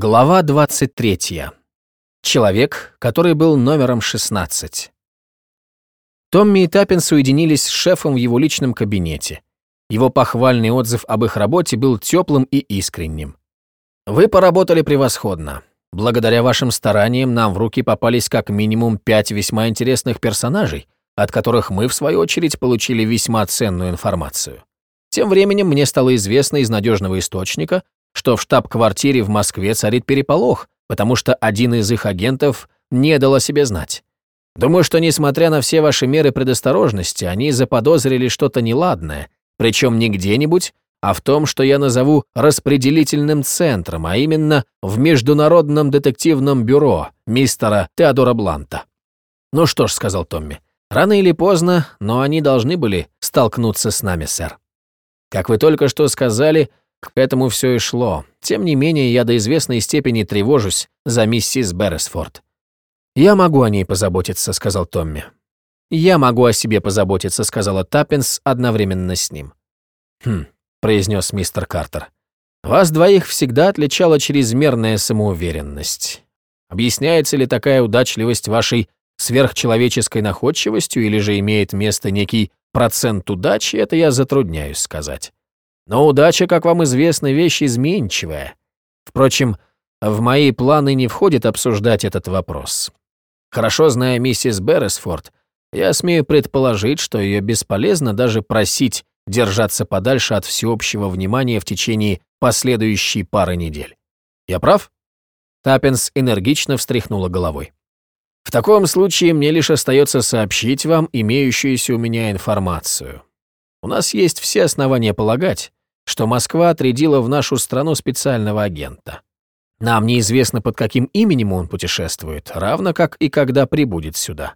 Глава 23. Человек, который был номером 16. Томми и Таппин соединились с шефом в его личном кабинете. Его похвальный отзыв об их работе был теплым и искренним. «Вы поработали превосходно. Благодаря вашим стараниям нам в руки попались как минимум пять весьма интересных персонажей, от которых мы, в свою очередь, получили весьма ценную информацию. Тем временем мне стало известно из надежного источника, что в штаб-квартире в Москве царит переполох, потому что один из их агентов не дал о себе знать. Думаю, что, несмотря на все ваши меры предосторожности, они заподозрили что-то неладное, причем не где-нибудь, а в том, что я назову распределительным центром, а именно в Международном детективном бюро мистера Теодора Бланта. «Ну что ж», — сказал Томми, — «рано или поздно, но они должны были столкнуться с нами, сэр. Как вы только что сказали, к этому все и шло. Тем не менее, я до известной степени тревожусь за миссис Берресфорд. «Я могу о ней позаботиться», — сказал Томми. «Я могу о себе позаботиться», — сказала Таппинс одновременно с ним. «Хм», — произнес мистер Картер. «Вас двоих всегда отличала чрезмерная самоуверенность. Объясняется ли такая удачливость вашей сверхчеловеческой находчивостью или же имеет место некий процент удачи, это я затрудняюсь сказать. Но удача, как вам известно, вещь изменчивая. Впрочем, в мои планы не входит обсуждать этот вопрос. Хорошо зная миссис Берресфорд, я смею предположить, что ее бесполезно даже просить держаться подальше от всеобщего внимания в течение последующей пары недель. Я прав? Таппинс энергично встряхнула головой. В таком случае мне лишь остается сообщить вам имеющуюся у меня информацию. У нас есть все основания полагать, что Москва отрядила в нашу страну специального агента. Нам неизвестно, под каким именем он путешествует, равно как и когда прибудет сюда.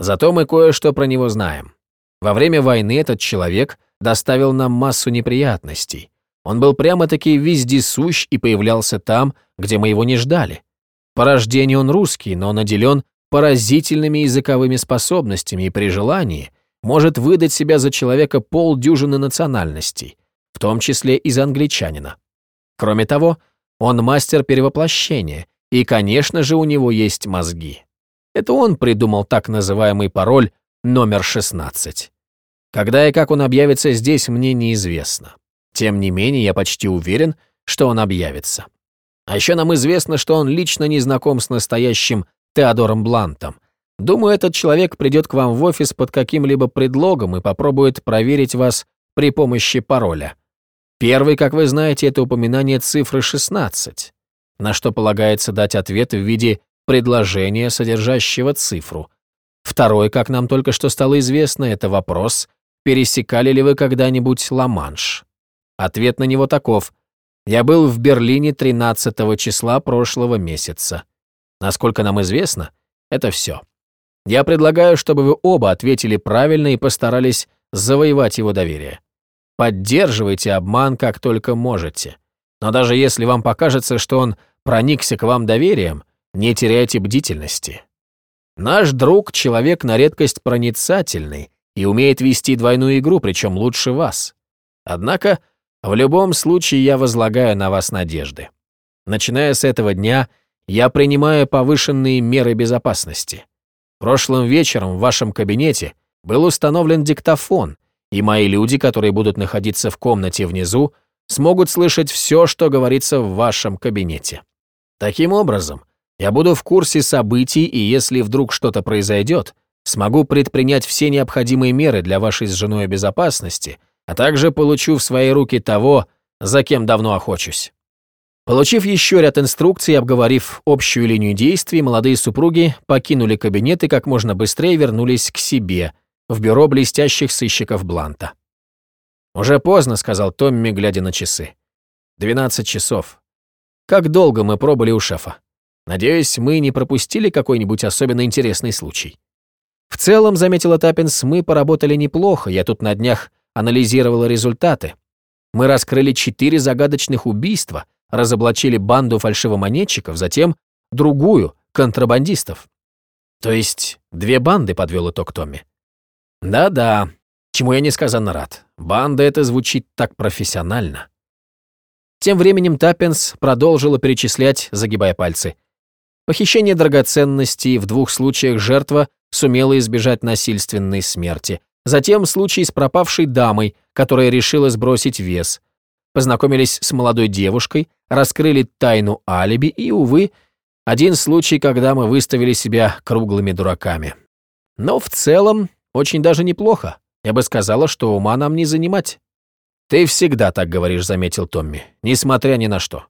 Зато мы кое-что про него знаем. Во время войны этот человек доставил нам массу неприятностей. Он был прямо-таки вездесущ и появлялся там, где мы его не ждали. По рождению он русский, но наделен поразительными языковыми способностями и при желании может выдать себя за человека полдюжины национальностей, в том числе и за англичанина. Кроме того, он мастер перевоплощения, и, конечно же, у него есть мозги. Это он придумал так называемый пароль номер 16. Когда и как он объявится здесь, мне неизвестно. Тем не менее, я почти уверен, что он объявится. А еще нам известно, что он лично не знаком с настоящим Теодором Блантом. Думаю, этот человек придет к вам в офис под каким-либо предлогом и попробует проверить вас при помощи пароля. Первый, как вы знаете, это упоминание цифры 16, на что полагается дать ответ в виде предложения, содержащего цифру. Второй, как нам только что стало известно, это вопрос, пересекали ли вы когда-нибудь Ла-Манш. Ответ на него таков. Я был в Берлине 13 числа прошлого месяца. Насколько нам известно, это все. Я предлагаю, чтобы вы оба ответили правильно и постарались завоевать его доверие. Поддерживайте обман как только можете. Но даже если вам покажется, что он проникся к вам доверием, не теряйте бдительности. Наш друг — человек на редкость проницательный и умеет вести двойную игру, причем лучше вас. Однако, в любом случае я возлагаю на вас надежды. Начиная с этого дня, я принимаю повышенные меры безопасности. Прошлым вечером в вашем кабинете был установлен диктофон — и мои люди, которые будут находиться в комнате внизу, смогут слышать все, что говорится в вашем кабинете. Таким образом, я буду в курсе событий, и если вдруг что-то произойдет, смогу предпринять все необходимые меры для вашей с женой безопасности, а также получу в свои руки того, за кем давно охочусь. Получив еще ряд инструкций и обговорив общую линию действий, молодые супруги покинули кабинет и как можно быстрее вернулись к себе – в бюро блестящих сыщиков Бланта. «Уже поздно», — сказал Томми, глядя на часы. «Двенадцать часов. Как долго мы пробыли у шефа? Надеюсь, мы не пропустили какой-нибудь особенно интересный случай». «В целом», — заметила Таппинс, — «мы поработали неплохо, я тут на днях анализировала результаты. Мы раскрыли четыре загадочных убийства, разоблачили банду фальшивомонетчиков, затем другую, контрабандистов». «То есть две банды», — подвел итог Томми. Да-да, чему я несказанно рад. Банда это звучит так профессионально. Тем временем Таппинс продолжила перечислять, загибая пальцы. Похищение драгоценностей, в двух случаях жертва сумела избежать насильственной смерти. Затем случай с пропавшей дамой, которая решила сбросить вес. Познакомились с молодой девушкой, раскрыли тайну алиби и, увы, один случай, когда мы выставили себя круглыми дураками. Но в целом очень даже неплохо. Я бы сказала, что ума нам не занимать. Ты всегда так говоришь, заметил Томми, несмотря ни на что.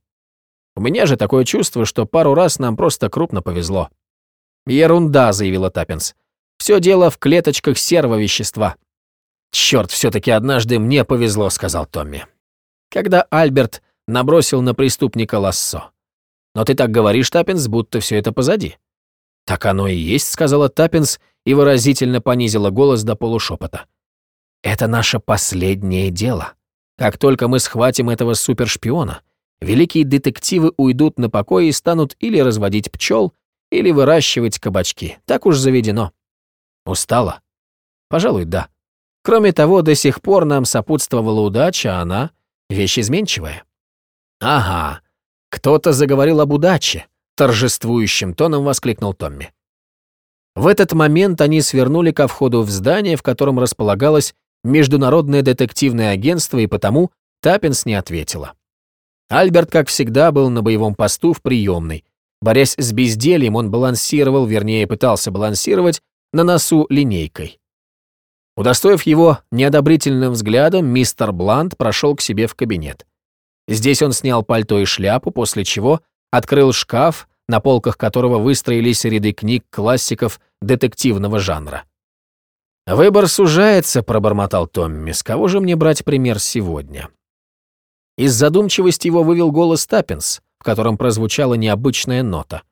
У меня же такое чувство, что пару раз нам просто крупно повезло. Ерунда, заявила Таппинс. Все дело в клеточках серого вещества. Черт, все-таки однажды мне повезло, сказал Томми. Когда Альберт набросил на преступника лассо. Но ты так говоришь, Таппинс, будто все это позади. Так оно и есть, сказала Таппинс и выразительно понизила голос до полушепота. Это наше последнее дело. Как только мы схватим этого супершпиона, великие детективы уйдут на покой и станут или разводить пчел, или выращивать кабачки. Так уж заведено. Устала? Пожалуй, да. Кроме того, до сих пор нам сопутствовала удача, а она — вещь изменчивая. Ага, кто-то заговорил об удаче, торжествующим тоном воскликнул Томми. В этот момент они свернули ко входу в здание, в котором располагалось Международное детективное агентство, и потому Таппинс не ответила. Альберт, как всегда, был на боевом посту в приемной. Борясь с бездельем, он балансировал, вернее, пытался балансировать, на носу линейкой. Удостоив его неодобрительным взглядом, мистер Блант прошел к себе в кабинет. Здесь он снял пальто и шляпу, после чего открыл шкаф, на полках которого выстроились ряды книг классиков детективного жанра. «Выбор сужается», — пробормотал Томми. «С кого же мне брать пример сегодня?» Из задумчивости его вывел голос Таппинс, в котором прозвучала необычная нота.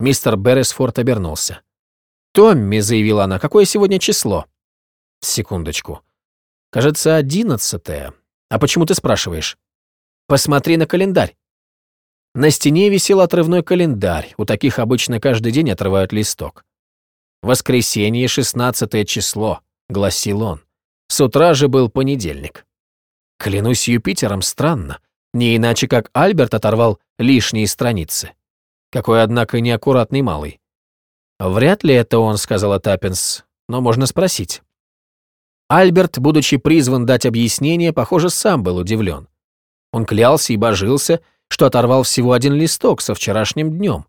Мистер Берресфорд обернулся. «Томми», — заявила она, — «какое сегодня число?» «Секундочку. Кажется, одиннадцатое. А почему ты спрашиваешь?» «Посмотри на календарь». На стене висел отрывной календарь. У таких обычно каждый день отрывают листок. «Воскресенье, шестнадцатое число», — гласил он. С утра же был понедельник. Клянусь Юпитером, странно. Не иначе, как Альберт оторвал лишние страницы. Какой, однако, неаккуратный малый. «Вряд ли это он», — сказала Таппинс, — «но можно спросить». Альберт, будучи призван дать объяснение, похоже, сам был удивлен. Он клялся и божился, что оторвал всего один листок со вчерашним днем.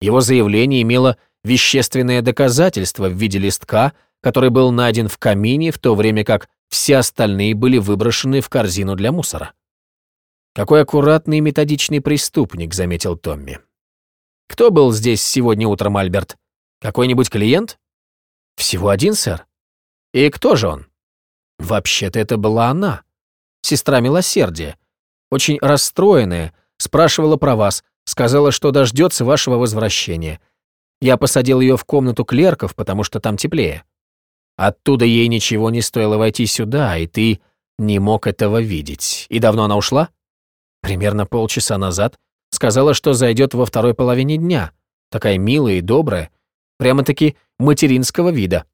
Его заявление имело вещественное доказательство в виде листка, который был найден в камине, в то время как все остальные были выброшены в корзину для мусора. «Какой аккуратный и методичный преступник», — заметил Томми. «Кто был здесь сегодня утром, Альберт? Какой-нибудь клиент?» «Всего один, сэр». «И кто же он?» «Вообще-то это была она, сестра милосердия, очень расстроенная, спрашивала про вас, сказала, что дождется вашего возвращения. Я посадил ее в комнату клерков, потому что там теплее. Оттуда ей ничего не стоило войти сюда, и ты не мог этого видеть. И давно она ушла? Примерно полчаса назад. Сказала, что зайдет во второй половине дня. Такая милая и добрая. Прямо-таки материнского вида.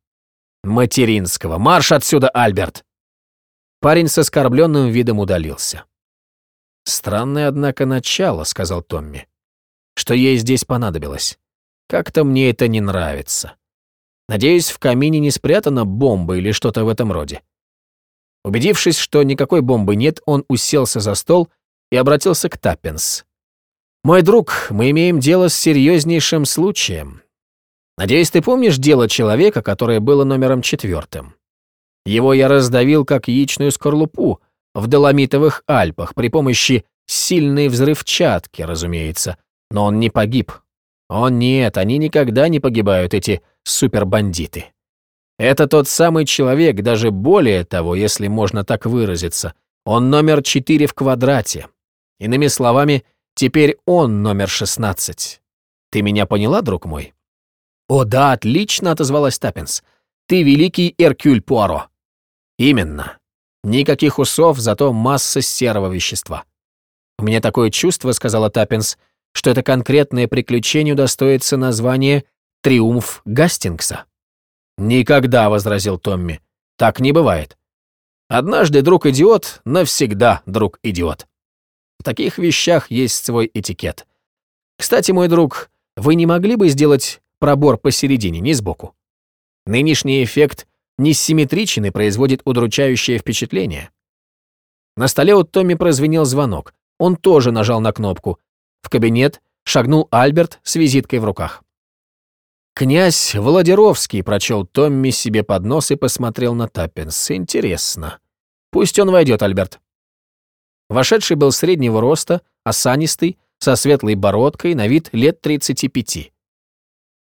Материнского. Марш отсюда, Альберт! Парень с оскорбленным видом удалился. «Странное, однако, начало», — сказал Томми. «Что ей здесь понадобилось? Как-то мне это не нравится. Надеюсь, в камине не спрятана бомба или что-то в этом роде». Убедившись, что никакой бомбы нет, он уселся за стол и обратился к Таппинс. «Мой друг, мы имеем дело с серьезнейшим случаем. Надеюсь, ты помнишь дело человека, которое было номером четвертым. Его я раздавил как яичную скорлупу в Доломитовых Альпах при помощи сильной взрывчатки, разумеется, но он не погиб. О нет, они никогда не погибают, эти супербандиты. Это тот самый человек, даже более того, если можно так выразиться. Он номер 4 в квадрате. Иными словами, теперь он номер 16. Ты меня поняла, друг мой? О да, отлично, отозвалась Таппинс. Ты великий Эркюль Пуаро. Именно. Никаких усов, зато масса серого вещества. У меня такое чувство, сказала Таппинс, что это конкретное приключение удостоится названия «Триумф Гастингса». «Никогда», — возразил Томми. «Так не бывает. Однажды друг-идиот, навсегда друг-идиот». В таких вещах есть свой этикет. Кстати, мой друг, вы не могли бы сделать пробор посередине, не сбоку? Нынешний эффект несимметричен и производит удручающее впечатление. На столе у Томми прозвенел звонок. Он тоже нажал на кнопку. В кабинет шагнул Альберт с визиткой в руках. «Князь Владировский», — прочел Томми себе под нос и посмотрел на Таппинс. «Интересно. Пусть он войдет, Альберт». Вошедший был среднего роста, осанистый, со светлой бородкой, на вид лет 35.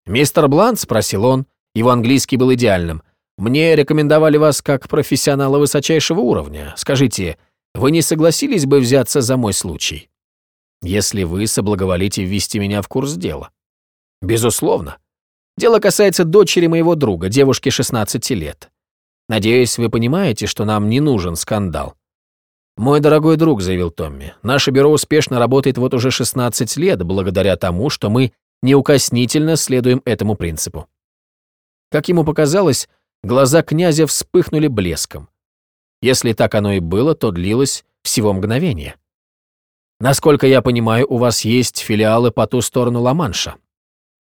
«Мистер Блант?» — спросил он. Его английский был идеальным. «Мне рекомендовали вас как профессионала высочайшего уровня. Скажите, вы не согласились бы взяться за мой случай? Если вы соблаговолите ввести меня в курс дела». «Безусловно. Дело касается дочери моего друга, девушки 16 лет. Надеюсь, вы понимаете, что нам не нужен скандал. «Мой дорогой друг», — заявил Томми, — «наше бюро успешно работает вот уже 16 лет, благодаря тому, что мы неукоснительно следуем этому принципу». Как ему показалось, глаза князя вспыхнули блеском. Если так оно и было, то длилось всего мгновение. «Насколько я понимаю, у вас есть филиалы по ту сторону Ла-Манша?»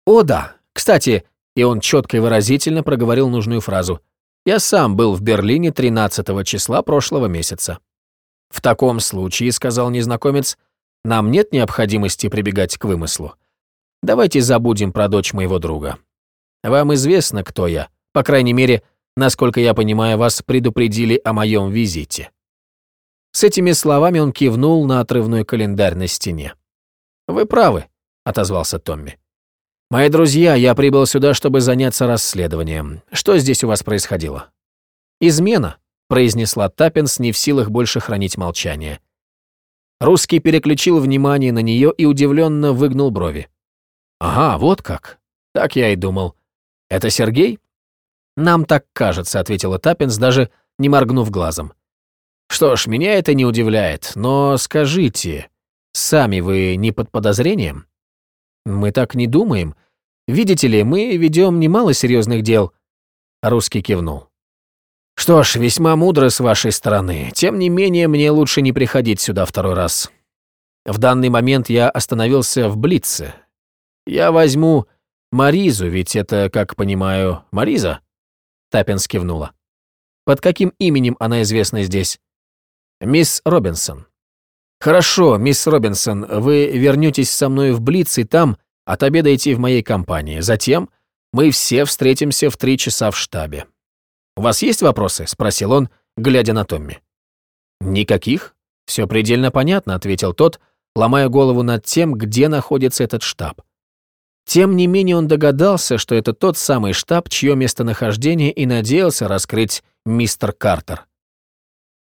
«О, да. Кстати, и он четко и выразительно проговорил нужную фразу. «Я сам был в Берлине 13 числа прошлого месяца». «В таком случае», — сказал незнакомец, — «нам нет необходимости прибегать к вымыслу. Давайте забудем про дочь моего друга. Вам известно, кто я. По крайней мере, насколько я понимаю, вас предупредили о моем визите». С этими словами он кивнул на отрывной календарь на стене. «Вы правы», — отозвался Томми. «Мои друзья, я прибыл сюда, чтобы заняться расследованием. Что здесь у вас происходило?» «Измена», произнесла Таппинс, не в силах больше хранить молчание. Русский переключил внимание на нее и удивленно выгнул брови. «Ага, вот как. Так я и думал. Это Сергей?» «Нам так кажется», — ответила Таппинс, даже не моргнув глазом. «Что ж, меня это не удивляет, но скажите, сами вы не под подозрением?» «Мы так не думаем. Видите ли, мы ведем немало серьезных дел». Русский кивнул. Что ж, весьма мудро с вашей стороны. Тем не менее, мне лучше не приходить сюда второй раз. В данный момент я остановился в Блице. Я возьму Маризу, ведь это, как понимаю, Мариза? Таппинс кивнула. Под каким именем она известна здесь? Мисс Робинсон. Хорошо, мисс Робинсон, вы вернетесь со мной в Блиц и там отобедаете в моей компании. Затем мы все встретимся в три часа в штабе. «У вас есть вопросы?» — спросил он, глядя на Томми. «Никаких. Все предельно понятно», — ответил тот, ломая голову над тем, где находится этот штаб. Тем не менее он догадался, что это тот самый штаб, чье местонахождение и надеялся раскрыть мистер Картер.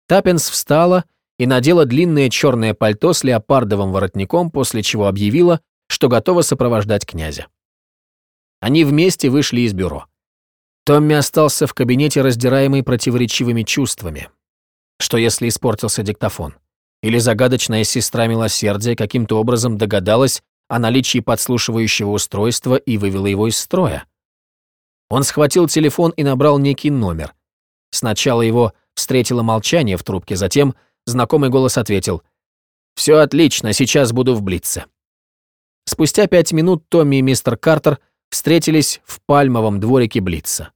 Таппинс встала и надела длинное черное пальто с леопардовым воротником, после чего объявила, что готова сопровождать князя. Они вместе вышли из бюро. Томми остался в кабинете, раздираемый противоречивыми чувствами. Что если испортился диктофон? Или загадочная сестра милосердия каким-то образом догадалась о наличии подслушивающего устройства и вывела его из строя? Он схватил телефон и набрал некий номер. Сначала его встретило молчание в трубке, затем знакомый голос ответил «Все отлично, сейчас буду в Блице». Спустя пять минут Томми и мистер Картер встретились в пальмовом дворике Блица.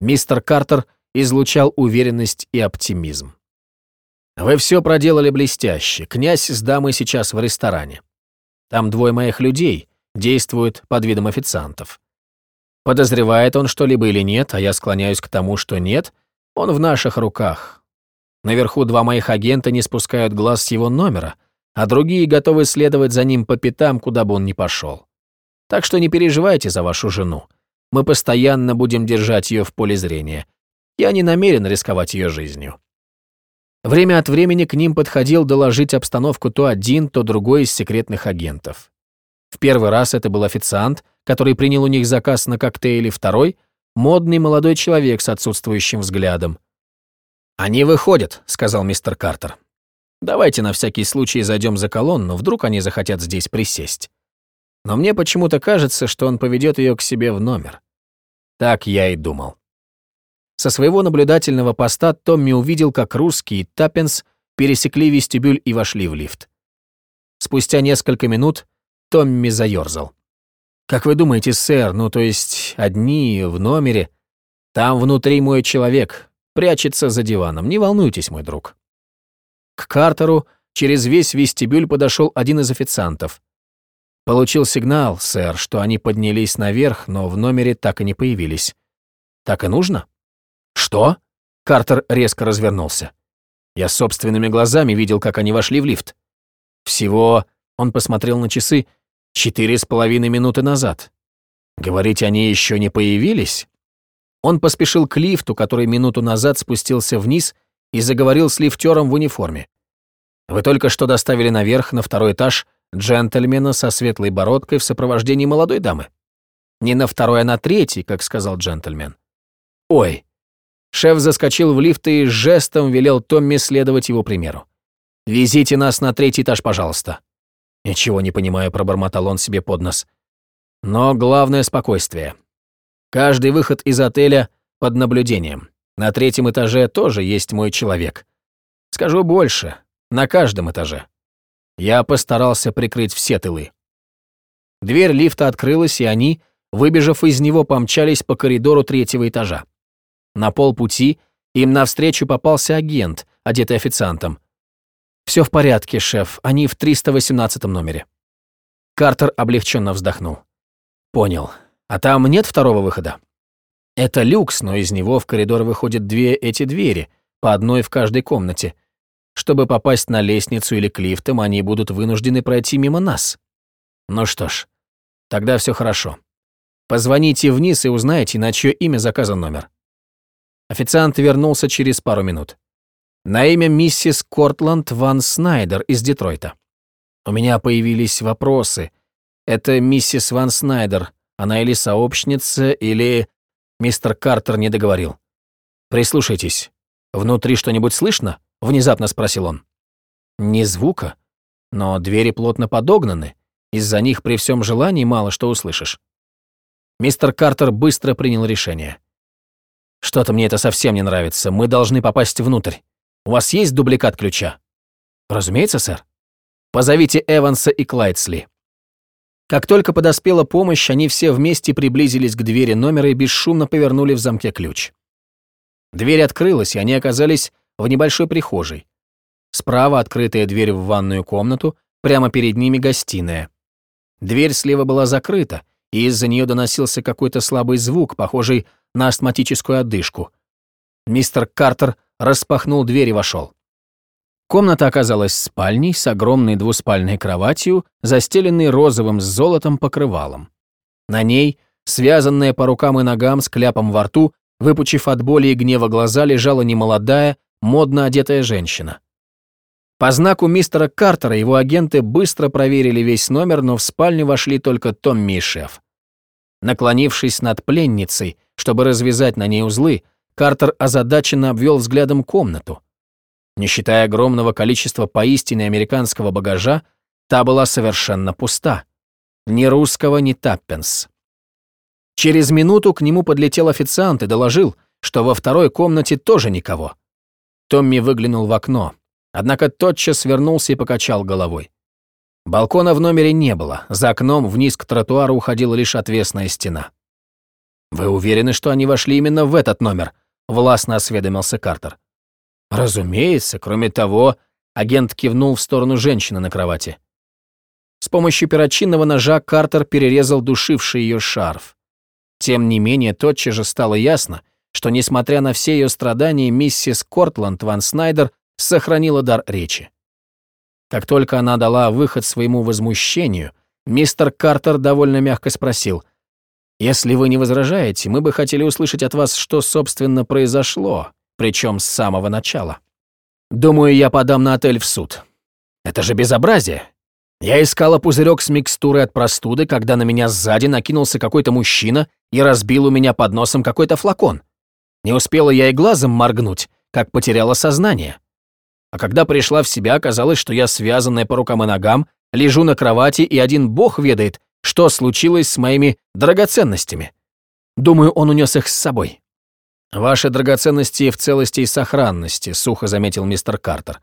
Мистер Картер излучал уверенность и оптимизм. «Вы все проделали блестяще. Князь с дамой сейчас в ресторане. Там двое моих людей действуют под видом официантов. Подозревает он что-либо или нет, а я склоняюсь к тому, что нет, он в наших руках. Наверху два моих агента не спускают глаз с его номера, а другие готовы следовать за ним по пятам, куда бы он ни пошел. Так что не переживайте за вашу жену. Мы постоянно будем держать ее в поле зрения. Я не намерен рисковать ее жизнью. Время от времени к ним подходил доложить обстановку то один, то другой из секретных агентов. В первый раз это был официант, который принял у них заказ на коктейли, второй — модный молодой человек с отсутствующим взглядом. «Они выходят», — сказал мистер Картер. «Давайте на всякий случай зайдем за колонну, вдруг они захотят здесь присесть» но мне почему-то кажется, что он поведет ее к себе в номер. Так я и думал. Со своего наблюдательного поста Томми увидел, как русский и Таппенс пересекли вестибюль и вошли в лифт. Спустя несколько минут Томми заерзал. «Как вы думаете, сэр, ну то есть одни в номере? Там внутри мой человек, прячется за диваном, не волнуйтесь, мой друг». К Картеру через весь вестибюль подошел один из официантов. Получил сигнал, сэр, что они поднялись наверх, но в номере так и не появились. Так и нужно? Что? Картер резко развернулся. Я собственными глазами видел, как они вошли в лифт. Всего, он посмотрел на часы, четыре с половиной минуты назад. Говорить, они еще не появились? Он поспешил к лифту, который минуту назад спустился вниз и заговорил с лифтером в униформе. Вы только что доставили наверх, на второй этаж, джентльмена со светлой бородкой в сопровождении молодой дамы. Не на второй, а на третий, как сказал джентльмен. Ой. Шеф заскочил в лифт и жестом велел Томми следовать его примеру. «Везите нас на третий этаж, пожалуйста». «Ничего не понимаю», — пробормотал он себе под нос. «Но главное — спокойствие. Каждый выход из отеля под наблюдением. На третьем этаже тоже есть мой человек. Скажу больше, на каждом этаже. Я постарался прикрыть все тылы. Дверь лифта открылась, и они, выбежав из него, помчались по коридору третьего этажа. На полпути им навстречу попался агент, одетый официантом. «Все в порядке, шеф, они в 318 номере». Картер облегченно вздохнул. «Понял. А там нет второго выхода?» «Это люкс, но из него в коридор выходят две эти двери, по одной в каждой комнате. Чтобы попасть на лестницу или к лифтам, они будут вынуждены пройти мимо нас. Ну что ж, тогда все хорошо. Позвоните вниз и узнайте, на чье имя заказан номер. Официант вернулся через пару минут. На имя миссис Кортланд Ван Снайдер из Детройта. У меня появились вопросы. Это миссис Ван Снайдер. Она или сообщница, или... Мистер Картер не договорил. Прислушайтесь. Внутри что-нибудь слышно? — внезапно спросил он. «Ни звука, но двери плотно подогнаны. Из-за них при всем желании мало что услышишь». Мистер Картер быстро принял решение. «Что-то мне это совсем не нравится. Мы должны попасть внутрь. У вас есть дубликат ключа?» «Разумеется, сэр. Позовите Эванса и Клайдсли». Как только подоспела помощь, они все вместе приблизились к двери номера и бесшумно повернули в замке ключ. Дверь открылась, и они оказались в небольшой прихожей. Справа открытая дверь в ванную комнату, прямо перед ними гостиная. Дверь слева была закрыта, и из-за нее доносился какой-то слабый звук, похожий на астматическую одышку. Мистер Картер распахнул дверь и вошел. Комната оказалась спальней с огромной двуспальной кроватью, застеленной розовым с золотом покрывалом. На ней, связанная по рукам и ногам с кляпом во рту, выпучив от боли и гнева глаза, лежала немолодая, модно одетая женщина. По знаку мистера Картера его агенты быстро проверили весь номер, но в спальню вошли только Томми и шеф. Наклонившись над пленницей, чтобы развязать на ней узлы, Картер озадаченно обвел взглядом комнату. Не считая огромного количества поистине американского багажа, та была совершенно пуста. Ни русского, ни таппенс. Через минуту к нему подлетел официант и доложил, что во второй комнате тоже никого. Томми выглянул в окно, однако тотчас вернулся и покачал головой. Балкона в номере не было, за окном вниз к тротуару уходила лишь отвесная стена. «Вы уверены, что они вошли именно в этот номер?» — властно осведомился Картер. «Разумеется, кроме того...» — агент кивнул в сторону женщины на кровати. С помощью перочинного ножа Картер перерезал душивший ее шарф. Тем не менее, тотчас же стало ясно, что, несмотря на все ее страдания, миссис Кортланд Ван Снайдер сохранила дар речи. Как только она дала выход своему возмущению, мистер Картер довольно мягко спросил, «Если вы не возражаете, мы бы хотели услышать от вас, что, собственно, произошло, причем с самого начала. Думаю, я подам на отель в суд. Это же безобразие. Я искала пузырек с микстурой от простуды, когда на меня сзади накинулся какой-то мужчина и разбил у меня под носом какой-то флакон. Не успела я и глазом моргнуть, как потеряла сознание. А когда пришла в себя, оказалось, что я, связанная по рукам и ногам, лежу на кровати, и один бог ведает, что случилось с моими драгоценностями. Думаю, он унес их с собой. «Ваши драгоценности в целости и сохранности», — сухо заметил мистер Картер.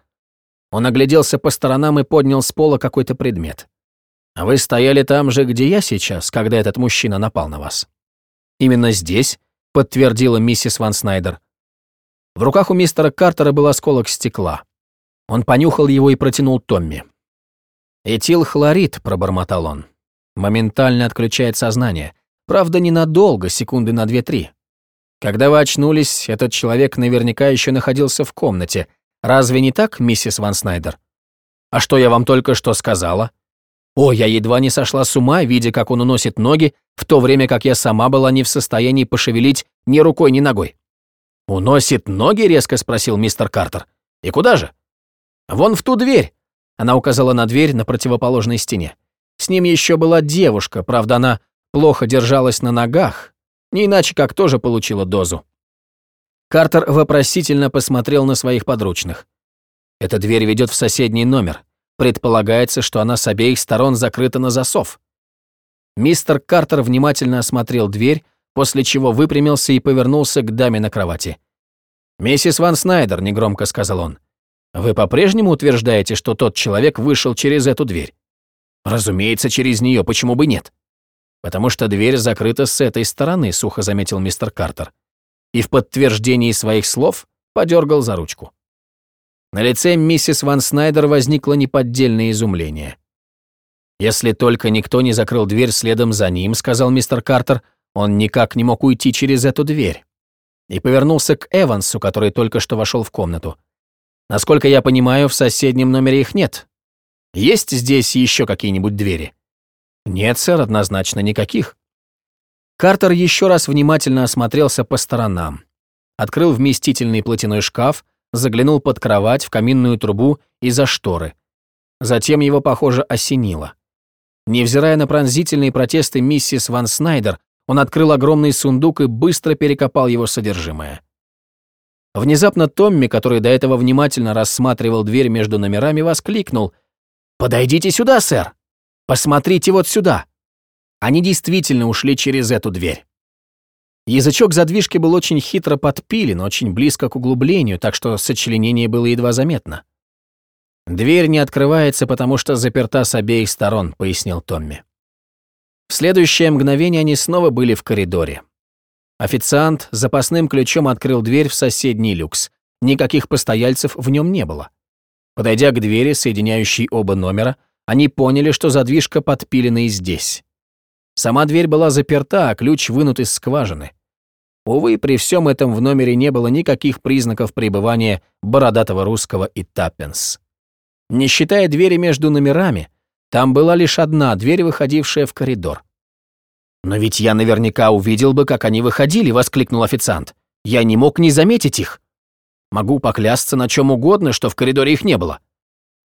Он огляделся по сторонам и поднял с пола какой-то предмет. «А вы стояли там же, где я сейчас, когда этот мужчина напал на вас?» «Именно здесь», — подтвердила миссис Ван Снайдер. В руках у мистера Картера был осколок стекла. Он понюхал его и протянул Томми. «Этилхлорид», — пробормотал он. «Моментально отключает сознание. Правда, ненадолго, секунды на две-три. Когда вы очнулись, этот человек наверняка еще находился в комнате. Разве не так, миссис Ван Снайдер? А что я вам только что сказала? О, я едва не сошла с ума, видя, как он уносит ноги, в то время как я сама была не в состоянии пошевелить ни рукой, ни ногой. «Уносит ноги?» — резко спросил мистер Картер. «И куда же?» «Вон в ту дверь!» Она указала на дверь на противоположной стене. С ним еще была девушка, правда, она плохо держалась на ногах, не иначе как тоже получила дозу. Картер вопросительно посмотрел на своих подручных. «Эта дверь ведет в соседний номер. Предполагается, что она с обеих сторон закрыта на засов». Мистер Картер внимательно осмотрел дверь, после чего выпрямился и повернулся к даме на кровати. «Миссис Ван Снайдер», — негромко сказал он, — «вы по-прежнему утверждаете, что тот человек вышел через эту дверь?» «Разумеется, через нее, почему бы нет?» «Потому что дверь закрыта с этой стороны», — сухо заметил мистер Картер. И в подтверждении своих слов подергал за ручку. На лице миссис Ван Снайдер возникло неподдельное изумление. «Если только никто не закрыл дверь следом за ним», — сказал мистер Картер, — он никак не мог уйти через эту дверь. И повернулся к Эвансу, который только что вошел в комнату. Насколько я понимаю, в соседнем номере их нет. Есть здесь еще какие-нибудь двери? Нет, сэр, однозначно никаких. Картер еще раз внимательно осмотрелся по сторонам. Открыл вместительный платяной шкаф, заглянул под кровать, в каминную трубу и за шторы. Затем его, похоже, осенило. Невзирая на пронзительные протесты миссис Ван Снайдер, он открыл огромный сундук и быстро перекопал его содержимое. Внезапно Томми, который до этого внимательно рассматривал дверь между номерами, воскликнул. «Подойдите сюда, сэр! Посмотрите вот сюда!» Они действительно ушли через эту дверь. Язычок задвижки был очень хитро подпилен, очень близко к углублению, так что сочленение было едва заметно. «Дверь не открывается, потому что заперта с обеих сторон», — пояснил Томми. В следующее мгновение они снова были в коридоре. Официант запасным ключом открыл дверь в соседний люкс. Никаких постояльцев в нем не было. Подойдя к двери, соединяющей оба номера, они поняли, что задвижка подпилена и здесь. Сама дверь была заперта, а ключ вынут из скважины. Увы, при всем этом в номере не было никаких признаков пребывания бородатого русского и Таппенс. Не считая двери между номерами, там была лишь одна дверь, выходившая в коридор. «Но ведь я наверняка увидел бы, как они выходили», — воскликнул официант. «Я не мог не заметить их. Могу поклясться на чем угодно, что в коридоре их не было».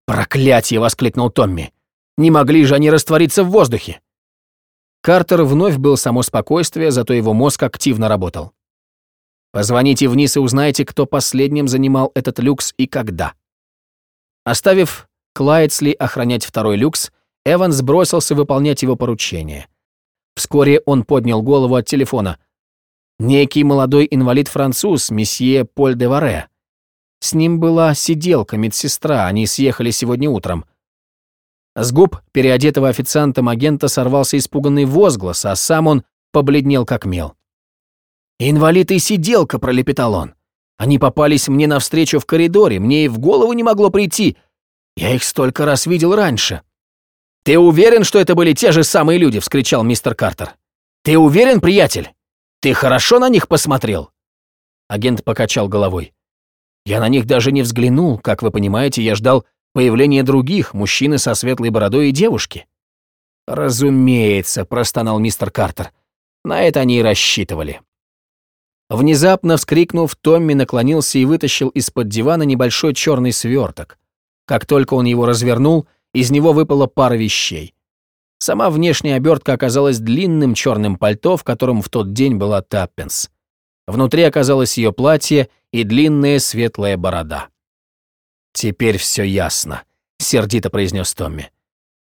«Проклятие!» — воскликнул Томми. «Не могли же они раствориться в воздухе?» Картер вновь был само спокойствие, зато его мозг активно работал. «Позвоните вниз и узнайте, кто последним занимал этот люкс и когда». Оставив Клайдсли охранять второй люкс, Эванс бросился выполнять его поручение. Вскоре он поднял голову от телефона. Некий молодой инвалид-француз, месье Поль де Варе. С ним была сиделка, медсестра, они съехали сегодня утром. С губ переодетого официантом агента сорвался испуганный возглас, а сам он побледнел как мел. «Инвалид и сиделка», — пролепетал он. «Они попались мне навстречу в коридоре, мне и в голову не могло прийти, я их столько раз видел раньше». «Ты уверен, что это были те же самые люди?» — вскричал мистер Картер. «Ты уверен, приятель? Ты хорошо на них посмотрел?» Агент покачал головой. «Я на них даже не взглянул. Как вы понимаете, я ждал появления других, мужчины со светлой бородой и девушки». «Разумеется», — простонал мистер Картер. На это они и рассчитывали. Внезапно вскрикнув, Томми наклонился и вытащил из-под дивана небольшой черный сверток. Как только он его развернул, из него выпала пара вещей. Сама внешняя обертка оказалась длинным черным пальто, в котором в тот день была Таппенс. Внутри оказалось ее платье и длинная светлая борода. «Теперь все ясно», — сердито произнес Томми.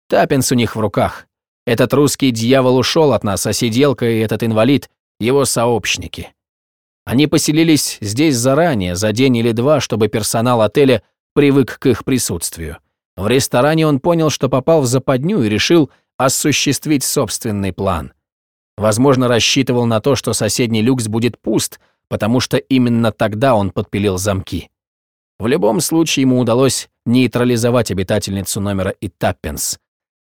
«Таппенс у них в руках. Этот русский дьявол ушел от нас, а сиделка и этот инвалид — его сообщники. Они поселились здесь заранее, за день или два, чтобы персонал отеля привык к их присутствию. В ресторане он понял, что попал в западню и решил осуществить собственный план. Возможно, рассчитывал на то, что соседний люкс будет пуст, потому что именно тогда он подпилил замки. В любом случае ему удалось нейтрализовать обитательницу номера Итаппенс.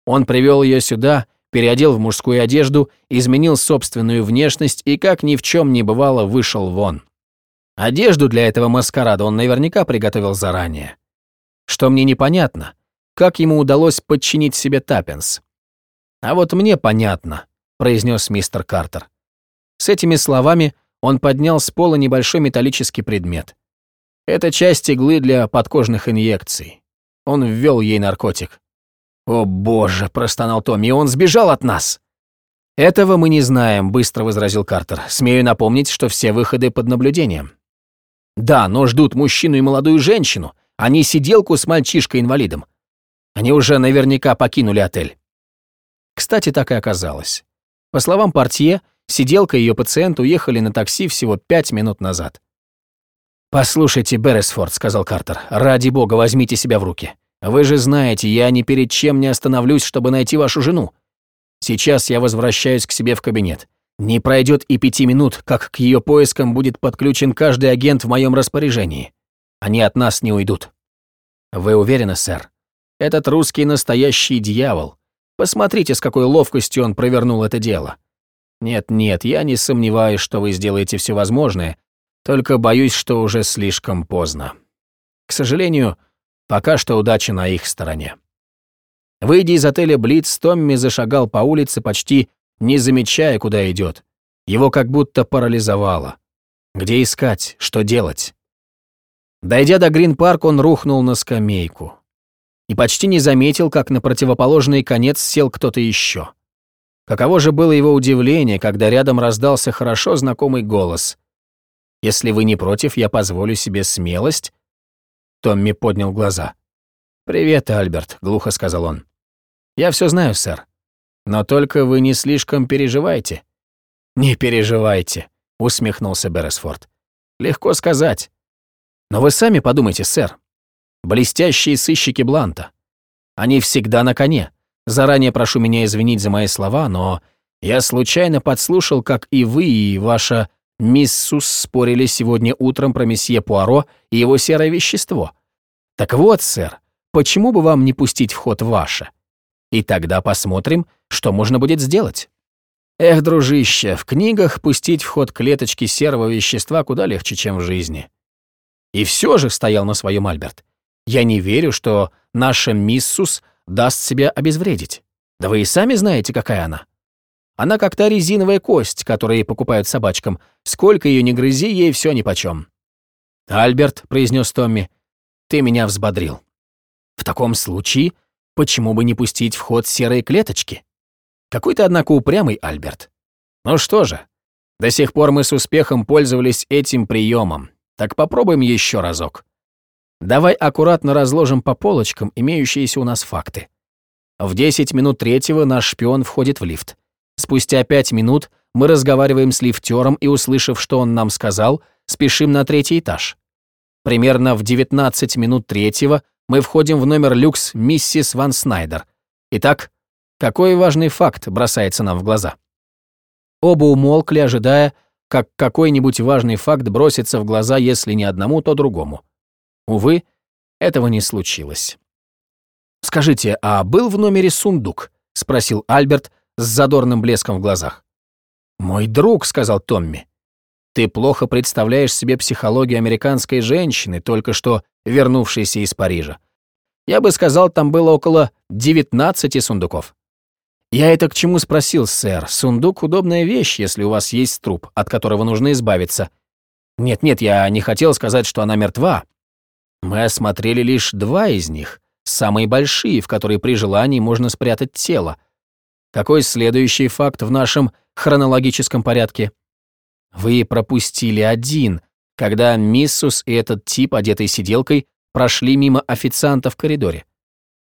Он привел ее сюда, переодел в мужскую одежду, изменил собственную внешность и, как ни в чем не бывало, вышел вон. Одежду для этого маскарада он наверняка приготовил заранее. Что мне непонятно, как ему удалось подчинить себе Таппенс. А вот мне понятно, произнес мистер Картер. С этими словами он поднял с пола небольшой металлический предмет. Это часть иглы для подкожных инъекций. Он ввел ей наркотик. «О боже!» – простонал Томми, – «он сбежал от нас!» «Этого мы не знаем», – быстро возразил Картер. «Смею напомнить, что все выходы под наблюдением». «Да, но ждут мужчину и молодую женщину, а не сиделку с мальчишкой-инвалидом. Они уже наверняка покинули отель». Кстати, так и оказалось. По словам портье, сиделка и ее пациент уехали на такси всего пять минут назад. «Послушайте, Берресфорд», — сказал Картер, — «ради бога, возьмите себя в руки. Вы же знаете, я ни перед чем не остановлюсь, чтобы найти вашу жену. Сейчас я возвращаюсь к себе в кабинет. Не пройдет и пяти минут, как к ее поискам будет подключен каждый агент в моем распоряжении. Они от нас не уйдут». «Вы уверены, сэр? Этот русский настоящий дьявол. Посмотрите, с какой ловкостью он провернул это дело. Нет-нет, я не сомневаюсь, что вы сделаете все возможное, только боюсь, что уже слишком поздно. К сожалению, пока что удача на их стороне. Выйдя из отеля Блиц, Томми зашагал по улице, почти не замечая, куда идет. Его как будто парализовало. Где искать? Что делать? Дойдя до Грин-парк, он рухнул на скамейку. И почти не заметил, как на противоположный конец сел кто-то еще. Каково же было его удивление, когда рядом раздался хорошо знакомый голос. Если вы не против, я позволю себе смелость». Томми поднял глаза. «Привет, Альберт», — глухо сказал он. «Я все знаю, сэр. Но только вы не слишком переживайте». «Не переживайте», — усмехнулся Берресфорд. «Легко сказать. Но вы сами подумайте, сэр. Блестящие сыщики Бланта. Они всегда на коне. Заранее прошу меня извинить за мои слова, но я случайно подслушал, как и вы, и ваша Мисс Сус спорили сегодня утром про месье Пуаро и его серое вещество. Так вот, сэр, почему бы вам не пустить в ход ваше? И тогда посмотрим, что можно будет сделать. Эх, дружище, в книгах пустить в ход клеточки серого вещества куда легче, чем в жизни. И все же стоял на своем Альберт. Я не верю, что наша миссус даст себя обезвредить. Да вы и сами знаете, какая она. Она как та резиновая кость, которую покупают собачкам. Сколько ее не грызи, ей все нипочем. «Альберт», — произнес Томми, — «ты меня взбодрил. В таком случае, почему бы не пустить в ход серые клеточки? Какой ты, однако, упрямый, Альберт. Ну что же, до сих пор мы с успехом пользовались этим приемом, так попробуем еще разок. Давай аккуратно разложим по полочкам имеющиеся у нас факты. В 10 минут третьего наш шпион входит в лифт. Спустя пять минут мы разговариваем с лифтером и, услышав, что он нам сказал, спешим на третий этаж. Примерно в 19 минут третьего мы входим в номер люкс миссис Ван Снайдер. Итак, какой важный факт бросается нам в глаза? Оба умолкли, ожидая, как какой-нибудь важный факт бросится в глаза, если не одному, то другому. Увы, этого не случилось. «Скажите, а был в номере сундук?» — спросил Альберт, с задорным блеском в глазах. «Мой друг», — сказал Томми, — «ты плохо представляешь себе психологию американской женщины, только что вернувшейся из Парижа. Я бы сказал, там было около 19 сундуков». «Я это к чему спросил, сэр? Сундук — удобная вещь, если у вас есть труп, от которого нужно избавиться. Нет-нет, я не хотел сказать, что она мертва. Мы осмотрели лишь два из них, самые большие, в которые при желании можно спрятать тело. Какой следующий факт в нашем хронологическом порядке? Вы пропустили один, когда Миссус и этот тип, одетый сиделкой, прошли мимо официанта в коридоре.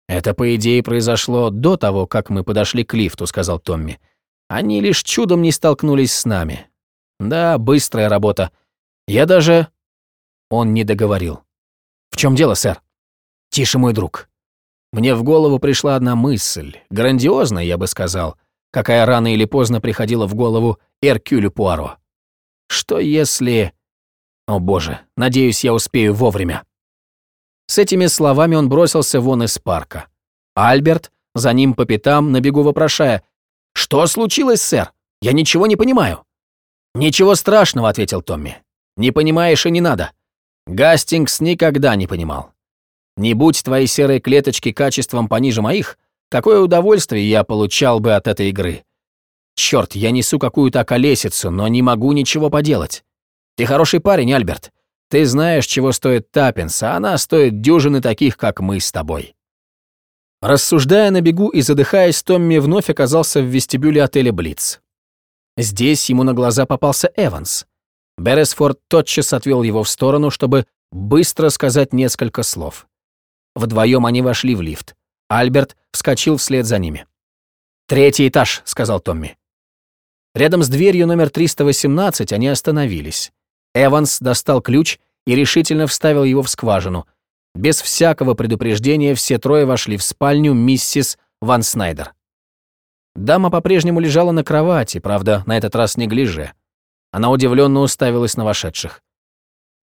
Это, по идее, произошло до того, как мы подошли к лифту, сказал Томми. Они лишь чудом не столкнулись с нами. Да, быстрая работа. Я даже... Он не договорил. В чем дело, сэр? «Тише, мой друг. Мне в голову пришла одна мысль, грандиозная, я бы сказал, какая рано или поздно приходила в голову Эркюлю Пуаро. Что если... О боже, надеюсь, я успею вовремя». С этими словами он бросился вон из парка. Альберт за ним по пятам, на бегу вопрошая, «Что случилось, сэр? Я ничего не понимаю». «Ничего страшного», — ответил Томми. «Не понимаешь и не надо. Гастингс никогда не понимал. Не будь твои серые клеточки качеством пониже моих, какое удовольствие я получал бы от этой игры. Черт, я несу какую-то околесицу, но не могу ничего поделать. Ты хороший парень, Альберт. Ты знаешь, чего стоит Таппинс, а она стоит дюжины таких, как мы с тобой». Рассуждая на бегу и задыхаясь, Томми вновь оказался в вестибюле отеля «Блиц». Здесь ему на глаза попался Эванс. Бересфорд тотчас отвел его в сторону, чтобы быстро сказать несколько слов. Вдвоем они вошли в лифт. Альберт вскочил вслед за ними. «Третий этаж», — сказал Томми. Рядом с дверью номер 318 они остановились. Эванс достал ключ и решительно вставил его в скважину, без всякого предупреждения все трое вошли в спальню миссис Ван Снайдер. Дама по-прежнему лежала на кровати, правда, на этот раз не гляже. Она удивленно уставилась на вошедших.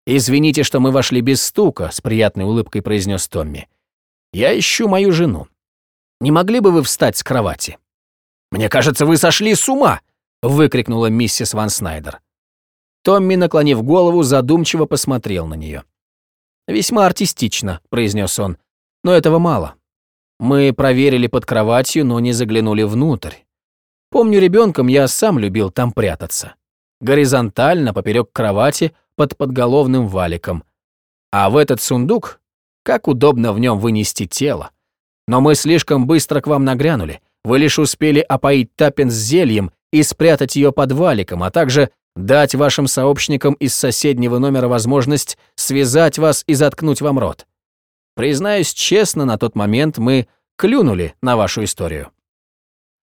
«Извините, что мы вошли без стука», — с приятной улыбкой произнес Томми. «Я ищу мою жену. Не могли бы вы встать с кровати?» «Мне кажется, вы сошли с ума!» — выкрикнула миссис Ван Снайдер. Томми, наклонив голову, задумчиво посмотрел на нее. «Весьма артистично», — произнес он. «Но этого мало. Мы проверили под кроватью, но не заглянули внутрь. Помню, ребенком я сам любил там прятаться. Горизонтально, поперек кровати, под подголовным валиком. А в этот сундук, как удобно в нем вынести тело. Но мы слишком быстро к вам нагрянули. Вы лишь успели опоить Таппин с зельем и спрятать ее под валиком, а также дать вашим сообщникам из соседнего номера возможность связать вас и заткнуть вам рот. Признаюсь честно, на тот момент мы клюнули на вашу историю.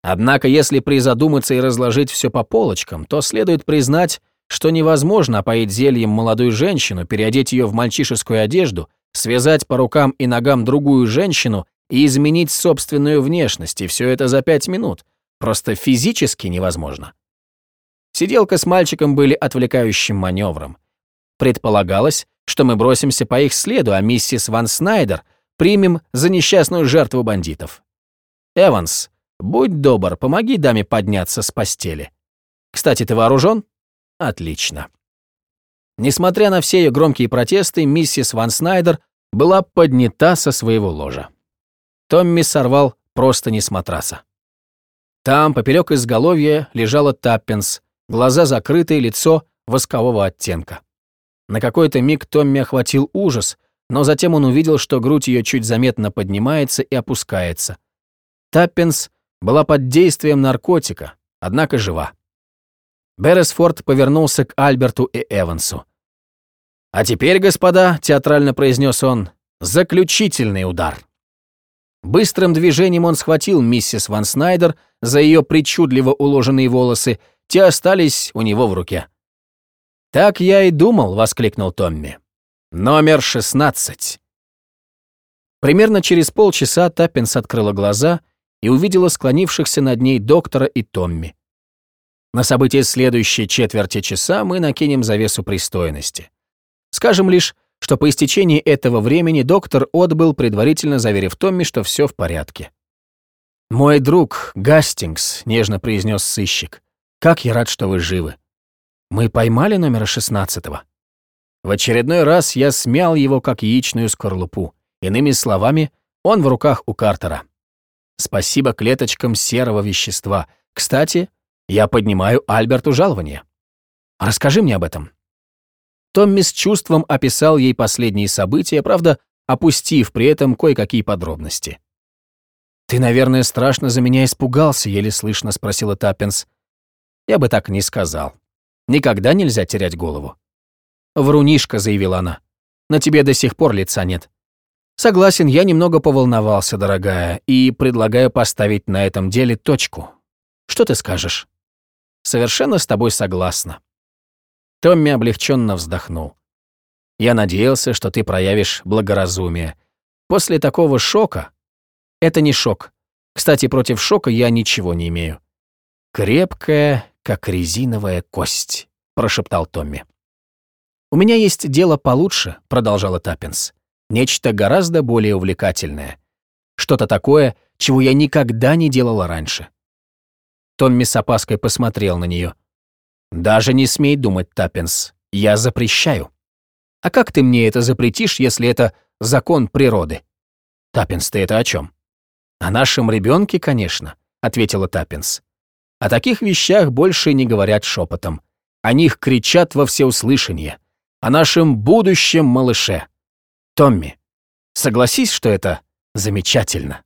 Однако, если призадуматься и разложить все по полочкам, то следует признать, что невозможно опоить зельем молодую женщину, переодеть ее в мальчишескую одежду, связать по рукам и ногам другую женщину и изменить собственную внешность, и все это за пять минут. Просто физически невозможно. Сиделка с мальчиком были отвлекающим маневром. Предполагалось, что мы бросимся по их следу, а миссис Ван Снайдер примем за несчастную жертву бандитов. Эванс, будь добр, помоги даме подняться с постели. Кстати, ты вооружен? Отлично. Несмотря на все ее громкие протесты, миссис Ван Снайдер была поднята со своего ложа. Томми сорвал просто не с матраса. Там, поперек изголовья, лежала Таппинс, глаза закрытые, лицо воскового оттенка. На какой-то миг Томми охватил ужас, но затем он увидел, что грудь ее чуть заметно поднимается и опускается. Таппинс была под действием наркотика, однако жива. Берресфорд повернулся к Альберту и Эвансу. «А теперь, господа», — театрально произнес он, — «заключительный удар». Быстрым движением он схватил миссис Ван Снайдер за ее причудливо уложенные волосы те остались у него в руке. «Так я и думал», — воскликнул Томми. «Номер шестнадцать». Примерно через полчаса Таппинс открыла глаза и увидела склонившихся над ней доктора и Томми. На события следующей четверти часа мы накинем завесу пристойности. Скажем лишь, что по истечении этого времени доктор отбыл, предварительно заверив Томми, что все в порядке. «Мой друг, Гастингс», — нежно произнес сыщик, как я рад, что вы живы. Мы поймали номера шестнадцатого. В очередной раз я смял его, как яичную скорлупу. Иными словами, он в руках у Картера. Спасибо клеточкам серого вещества. Кстати, я поднимаю Альберту жалование. Расскажи мне об этом. Томми с чувством описал ей последние события, правда, опустив при этом кое-какие подробности. «Ты, наверное, страшно за меня испугался», — еле слышно спросила Таппинс. Я бы так не сказал. Никогда нельзя терять голову. «Врунишка», — заявила она. «На тебе до сих пор лица нет». «Согласен, я немного поволновался, дорогая, и предлагаю поставить на этом деле точку. Что ты скажешь?» «Совершенно с тобой согласна». Томми облегченно вздохнул. «Я надеялся, что ты проявишь благоразумие. После такого шока... Это не шок. Кстати, против шока я ничего не имею. Крепкая, как резиновая кость, прошептал Томми. У меня есть дело получше, продолжала Таппинс. Нечто гораздо более увлекательное. Что-то такое, чего я никогда не делала раньше. Томми с опаской посмотрел на нее. «Даже не смей думать, Таппинс. Я запрещаю». «А как ты мне это запретишь, если это закон природы?» «Таппинс, ты это о чем?» «О нашем ребенке, конечно», — ответила Таппинс. «О таких вещах больше не говорят шепотом. О них кричат во всеуслышание. О нашем будущем малыше. Томми, согласись, что это замечательно».